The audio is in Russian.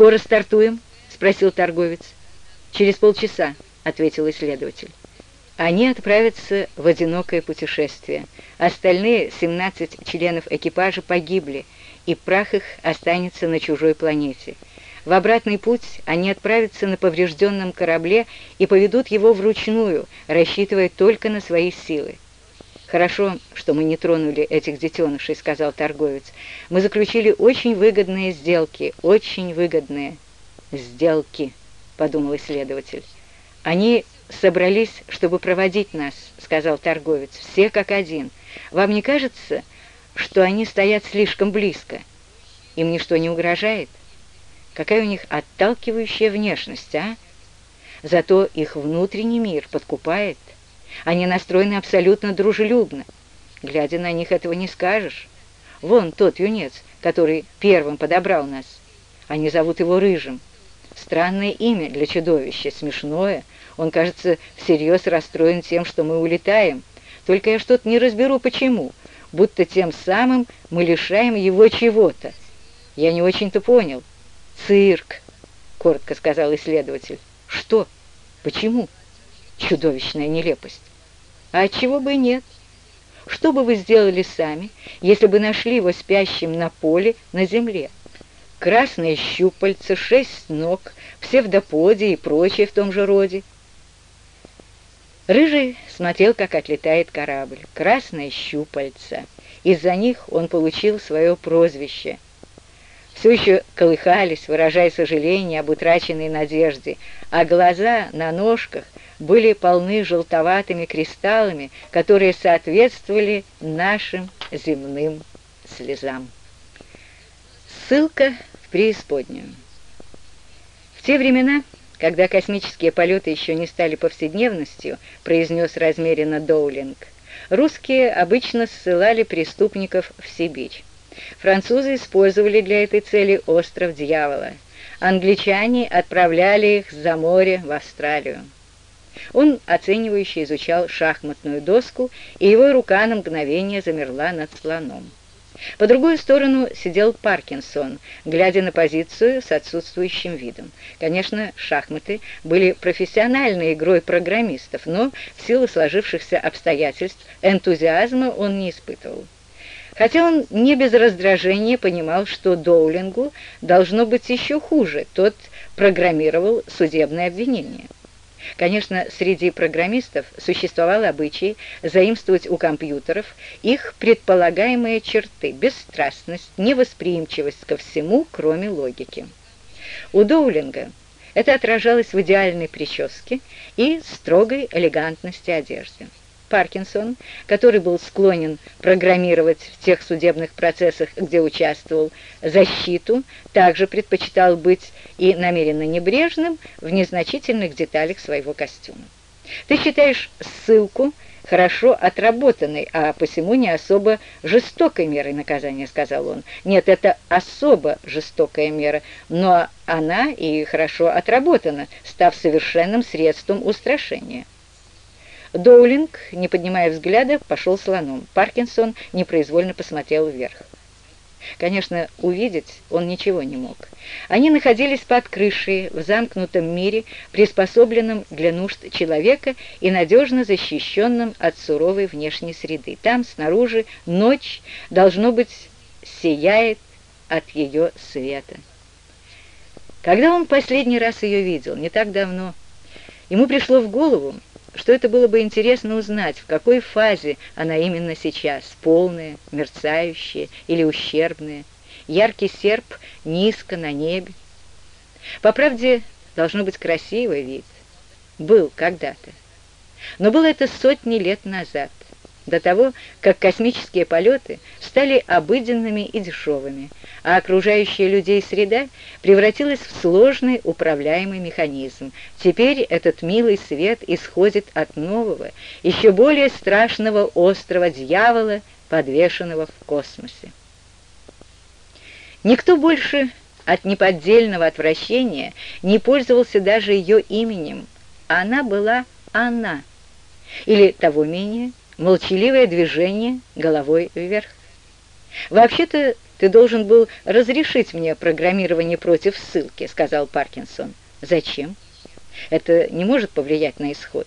«Скоро стартуем?» — спросил торговец. «Через полчаса», — ответил исследователь. Они отправятся в одинокое путешествие. Остальные 17 членов экипажа погибли, и прах их останется на чужой планете. В обратный путь они отправятся на поврежденном корабле и поведут его вручную, рассчитывая только на свои силы. «Хорошо, что мы не тронули этих детенышей», — сказал торговец. «Мы заключили очень выгодные сделки, очень выгодные». «Сделки», — подумал исследователь. «Они собрались, чтобы проводить нас», — сказал торговец. «Все как один. Вам не кажется, что они стоят слишком близко? Им ничто не угрожает? Какая у них отталкивающая внешность, а? Зато их внутренний мир подкупает». Они настроены абсолютно дружелюбно. Глядя на них, этого не скажешь. Вон тот юнец, который первым подобрал нас. Они зовут его Рыжим. Странное имя для чудовища, смешное. Он, кажется, всерьез расстроен тем, что мы улетаем. Только я что-то не разберу, почему. Будто тем самым мы лишаем его чего-то. Я не очень-то понял. «Цирк», — коротко сказал исследователь. «Что? Почему?» Чудовищная нелепость. А чего бы нет? Что бы вы сделали сами, если бы нашли его спящим на поле на земле? Красные щупальца, шесть ног, псевдоподии и прочее в том же роде. Рыжий смотрел, как отлетает корабль. Красные щупальца. Из-за них он получил свое прозвище. Все еще колыхались, выражая сожаление об утраченной надежде, а глаза на ножках были полны желтоватыми кристаллами, которые соответствовали нашим земным слезам. Ссылка в преисподнюю. В те времена, когда космические полеты еще не стали повседневностью, произнес размеренно Доулинг, русские обычно ссылали преступников в Сибирь. Французы использовали для этой цели остров Дьявола. Англичане отправляли их за море в Австралию. Он оценивающе изучал шахматную доску, и его рука на мгновение замерла над слоном. По другую сторону сидел Паркинсон, глядя на позицию с отсутствующим видом. Конечно, шахматы были профессиональной игрой программистов, но в силу сложившихся обстоятельств энтузиазма он не испытывал. Хотя он не без раздражения понимал, что Доулингу должно быть еще хуже, тот программировал судебное обвинение. Конечно, среди программистов существовал обычай заимствовать у компьютеров их предполагаемые черты – бесстрастность, невосприимчивость ко всему, кроме логики. У Доулинга это отражалось в идеальной прическе и строгой элегантности одежды. Паркинсон, который был склонен программировать в тех судебных процессах, где участвовал, защиту, также предпочитал быть и намеренно небрежным в незначительных деталях своего костюма. Ты считаешь ссылку хорошо отработанной, а посему не особо жестокой мерой наказания, сказал он. Нет, это особо жестокая мера, но она и хорошо отработана, став совершенным средством устрашения. Доулинг, не поднимая взгляда, пошел слоном. Паркинсон непроизвольно посмотрел вверх. Конечно, увидеть он ничего не мог. Они находились под крышей, в замкнутом мире, приспособленном для нужд человека и надежно защищенном от суровой внешней среды. Там, снаружи, ночь, должно быть, сияет от ее света. Когда он последний раз ее видел, не так давно, ему пришло в голову, что это было бы интересно узнать, в какой фазе она именно сейчас, полная, мерцающая или ущербная, яркий серп низко на небе. По правде, должно быть красивый вид. Был когда-то. Но было это сотни лет назад до того, как космические полеты стали обыденными и дешевыми, а окружающая людей среда превратилась в сложный управляемый механизм. Теперь этот милый свет исходит от нового, еще более страшного острова дьявола, подвешенного в космосе. Никто больше от неподдельного отвращения не пользовался даже ее именем. Она была она, или того менее – молчаливое движение головой вверх. Вообще-то ты должен был разрешить мне программирование против ссылки», — сказал Паркинсон. «Зачем? Это не может повлиять на исход».